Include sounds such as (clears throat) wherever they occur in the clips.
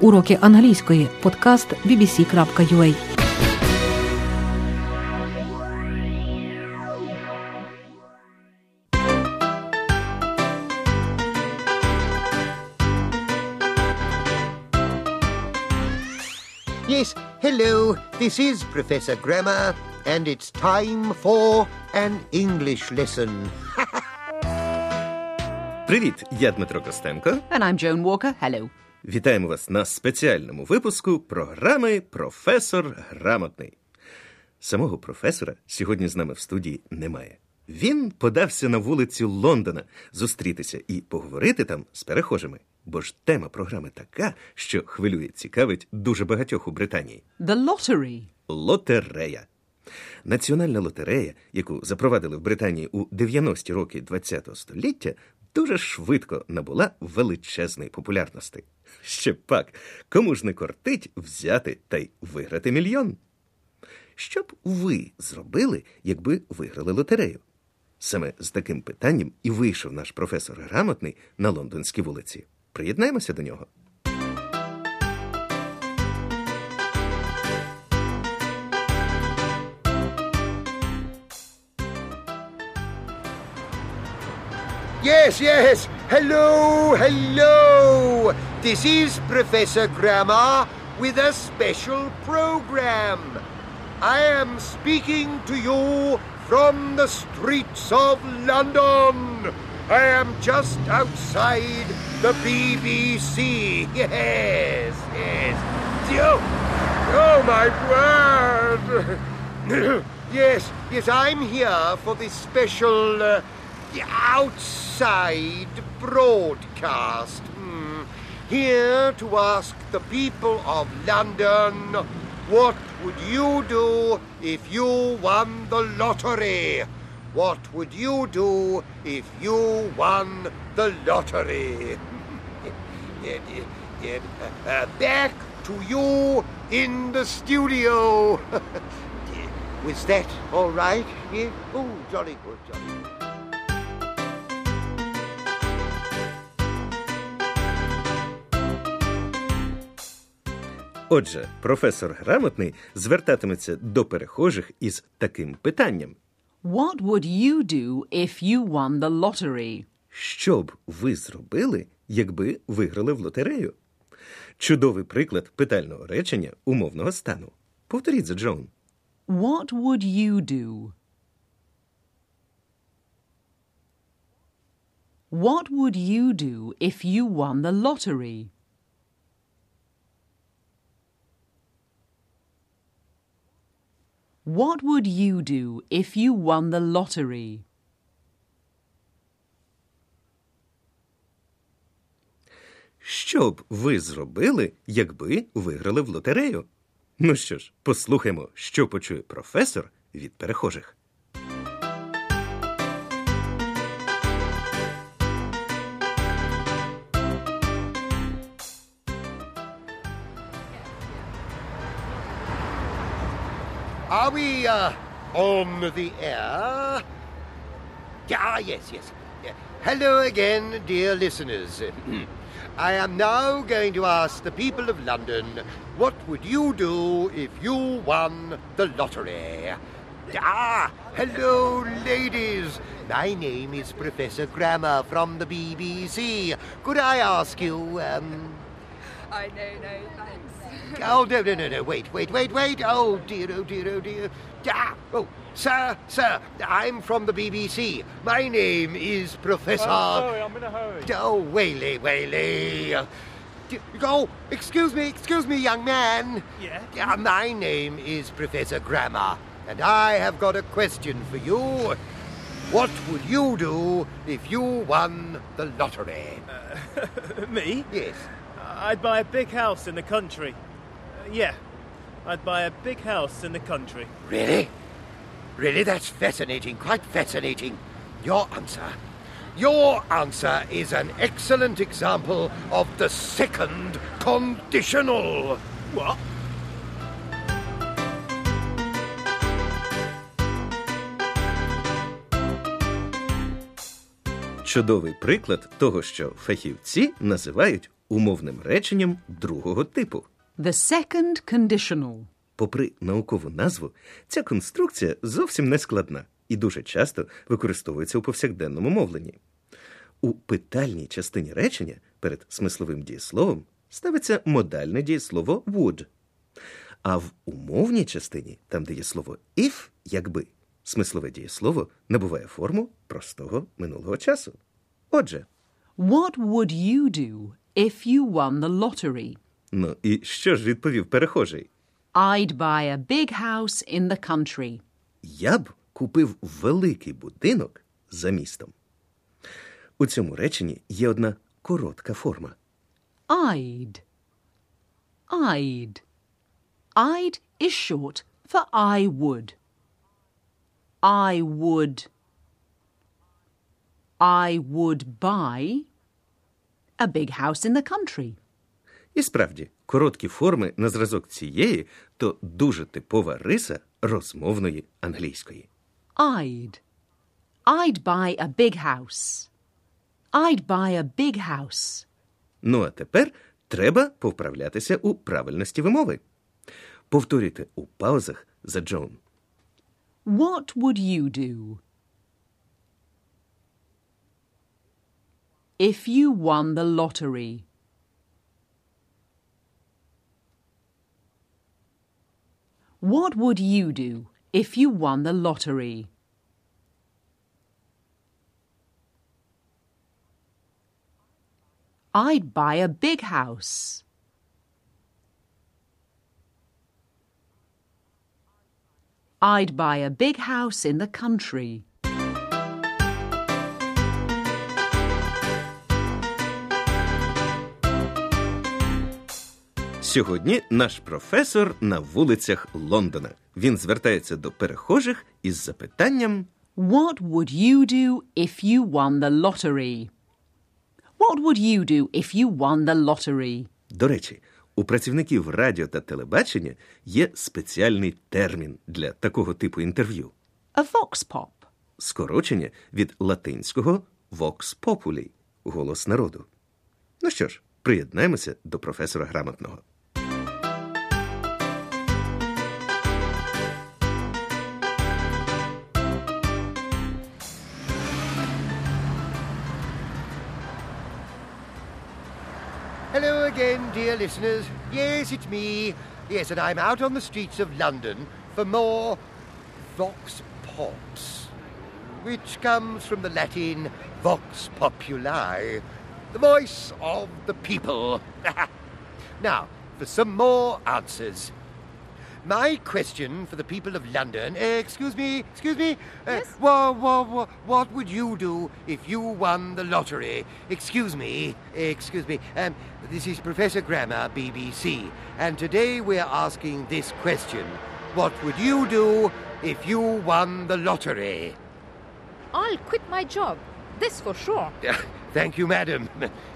Уроки англійської. Подкаст bbc.ua Yes, hello, this is Professor Grammar, and it's time for an English lesson. (laughs) Привіт, я Дмитро Костенко. And I'm Joan Walker. Hello. Вітаємо вас на спеціальному випуску програми Професор Грамотний. Самого професора сьогодні з нами в студії немає. Він подався на вулицю Лондона зустрітися і поговорити там з перехожими. Бо ж тема програми така, що хвилює, цікавить дуже багатьох у Британії. The lottery. Лотерея. Національна лотерея, яку запровадили в Британії у 90-ті роки ХХ століття, дуже швидко набула величезної популярності. Ще пак, кому ж не кортить взяти та й виграти мільйон? Що б ви зробили, якби виграли лотерею? Саме з таким питанням і вийшов наш професор грамотний на лондонській вулиці. Приєднаємося до нього. Yes, yes, hello, hello. This is Professor Grammar with a special program. I am speaking to you from the streets of London. I am just outside the BBC. (laughs) Yes, yes. Oh, oh my word. (laughs) yes, yes, I'm here for this special uh, outside broadcast. Hmm. Here to ask the people of London what would you do if you won the lottery? What would you do if you won the lottery? (laughs) Uh, back to you in the studio. (laughs) Was that all right? Yeah? Oh, jolly good, jolly good. Отже, професор грамотний звертатиметься до перехожих із таким питанням: What would you do if you won the lottery? Що б ви зробили, якби виграли в лотерею? Чудовий приклад питального речення умовного стану. Повторіть за Джон. What would you do? What would you do if you won the lottery? What would you do if you won the lottery? Що б ви зробили, якби виграли в лотерею? Ну що ж, послухаймо, що почує професор від перехожих. Are we uh, on the air? Ah, yes, yes. Hello again, dear listeners. (clears throat) I am now going to ask the people of London what would you do if you won the lottery? Ah, hello, ladies. My name is Professor Grammar from the BBC. Could I ask you, um, I know, no, thanks. Oh, no, no, no, no, wait, wait, wait, wait. Oh, dear, oh, dear, oh, dear. Ah, oh, sir, sir, I'm from the BBC. My name is Professor... sorry, I'm in a hurry. Oh, Whaley, Whaley. Oh, excuse me, excuse me, young man. Yeah? Yeah, my name is Professor Grammar, and I have got a question for you. What would you do if you won the lottery? (laughs) Me? yes. I'd buy a big house in the country. Uh, yeah, I'd buy a big house in the country. Really? Really, that's fascinating, quite fascinating. Your answer. Your answer is an excellent example of the second conditional. What? Чудовий приклад того, що фахівці називають умовним реченням другого типу. The second conditional. Попри наукову назву, ця конструкція зовсім не складна і дуже часто використовується у повсякденному мовленні. У питальній частині речення перед смисловим дієсловом ставиться модальне дієслово would. А в умовній частині, там де є слово if, якби, смислове дієслово набуває форму простого минулого часу. Отже, What would you do if you won the lottery? ну і що ж відповів перехожий? I'd buy a big house in the country. Я б купив великий будинок за містом. У цьому реченні є одна коротка форма. I'd. I'd. I'd is short for I would. I would. I would buy a big house in the country. І справді, короткі форми на зразок цієї то дуже типова риса розмовної англійської. I'd. I'd buy a big house. I'd buy a big house. Ну а тепер треба повправлятися у правильності вимови. Повторюйте у паузах за Джон. What would you do? If you won the lottery. What would you do if you won the lottery? I'd buy a big house. I'd buy a big house in the country. Сьогодні наш професор на вулицях Лондона. Він звертається до перехожих із запитанням What would you do if you won the lottery? What would you do if you won the lottery? До речі, у працівників радіо та телебачення є спеціальний термін для такого типу інтерв'ю A vox pop. скорочення від латинського vox populi – голос народу. Ну що ж, приєднаємося до професора грамотного. Again, dear listeners. Yes, it's me. Yes, and I'm out on the streets of London for more Vox Pops, which comes from the Latin Vox Populi, the voice of the people. (laughs) now, for some more answers. My question for the people of London, uh, excuse me, excuse me, uh, wha- wha- wha- what would you do if you won the lottery? Excuse me, excuse me. Um, this is Professor Grammar, BBC, and today we're asking this question: What would you do if you won the lottery? I'll quit my job. This for sure. (laughs) Thank you, madam.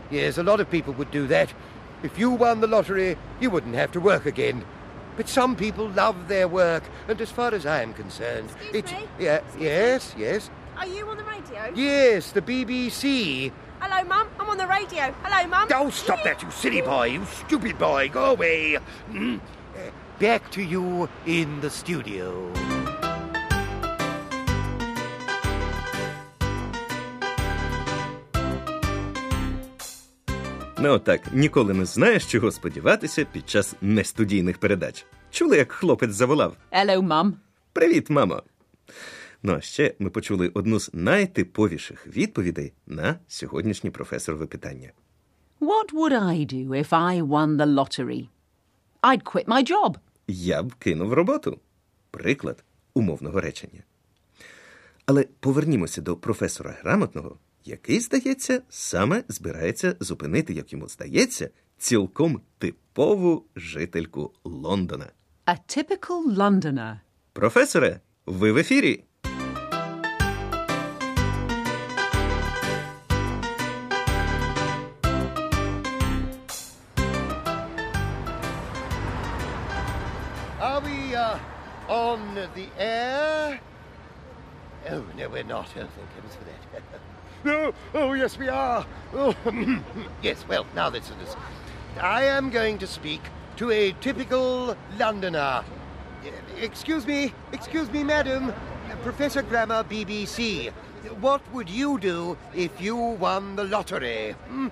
Yes, a lot of people would do that. If you won the lottery, you wouldn't have to work again. But some people love their work, and as far as I am concerned, Excuse it's me? yeah, Excuse me? yes, yes, Are you on the radio? yes, the BBC. Hello, Mum. I'm on the radio. Hello, Mum. Don't oh, stop that, you silly boy, you stupid boy, go away. Mm. Uh, Back to you in the studio. Ну отак, ніколи не знаєш, чого сподіватися під час нестудійних передач. Чули, як хлопець заволав? Hello, Mum. Привіт, мамо. Ну а ще ми почули одну з найтиповіших відповідей на сьогоднішнє професорове питання. What would I do if I won the lottery? I'd quit my job. Я б кинув роботу. Приклад умовного речення. Але повернімося до професора грамотного, який, здається, саме збирається зупинити, як йому здається, цілком типову жительку Лондона. A typical Londoner. Професоре, ви в ефірі. Are we uh, on the air? Oh, no, we're not. Oh, thank heavens for that. (laughs) no! oh, yes, we are. Oh, (laughs) yes, well, now listen to this. I am going to speak to a typical Londoner. Excuse me, excuse me, madam. Professor Grammar, BBC. What would you do if you won the lottery? Hmm?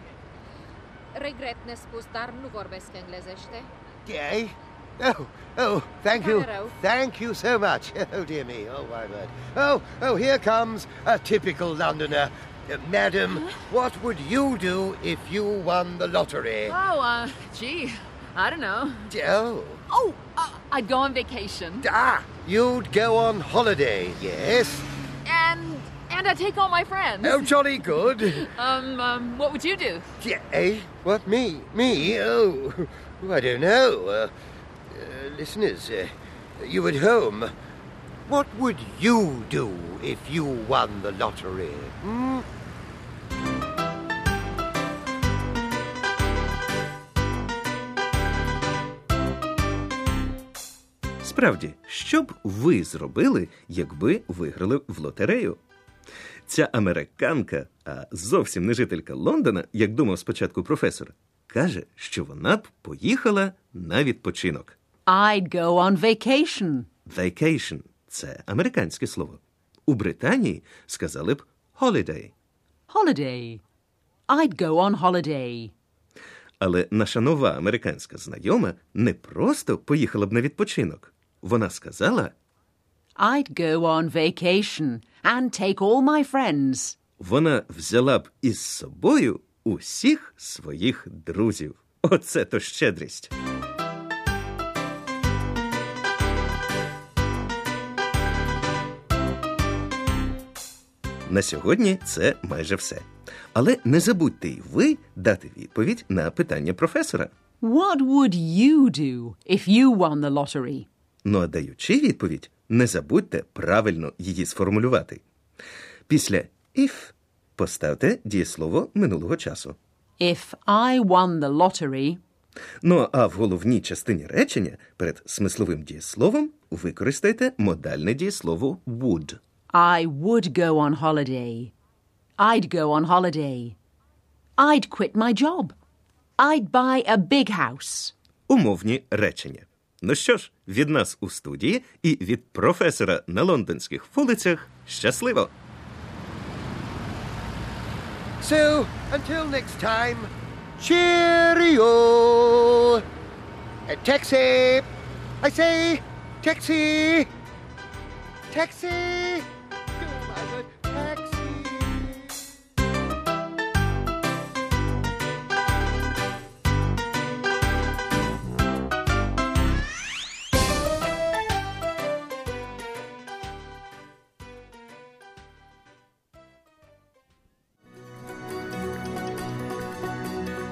Regret ne spus, dar nu vorbesc englezește. Yay? Oh, oh, thank you. Thank you so much. (laughs) Oh, dear me. Oh, my word. Oh, oh, here comes a typical Londoner. Uh, madam, what would you do if you won the lottery? Oh, uh, gee, I don't know. Oh, Oh, uh, I'd go on vacation. ah, you'd go on holiday, yes? And, and I'd take all my friends. Oh, jolly good. Um, um, what would you do? Yeah, eh? What, me? Me? Oh, (laughs) I don't know. Uh, listeners, uh, you at home, what would you do if you won the lottery? Hmm? Справді, що б ви зробили, якби виграли в лотерею? Ця американка, а зовсім не жителька Лондона, як думав спочатку професор, каже, що вона б поїхала на відпочинок. I'd go on vacation. Vacation – це американське слово. У Британії сказали б holiday. Holiday. I'd go on holiday. Але наша нова американська знайома не просто поїхала б на відпочинок. Вона сказала, I'd go on vacation and take all my friends. вона взяла б із собою усіх своїх друзів. Оце то щедрість. На сьогодні це майже все. Але не забудьте й ви дати відповідь на питання професора. What would you do if you won the lottery? Ну а даючи відповідь, не забудьте правильно її сформулювати. Після if поставте дієслово минулого часу. If I won the lottery, Ну а в головній частині речення перед смисловим дієсловом використайте модальне дієслово would. I would go on holiday. I'd go on holiday. I'd quit my job. I'd buy a big house. Умовні речення. Ну що ж, від нас у студії і від професора на лондонських вулицях щасливо! So, until next time, cheerio! Uh, taxi! I say, taxi! Taxi!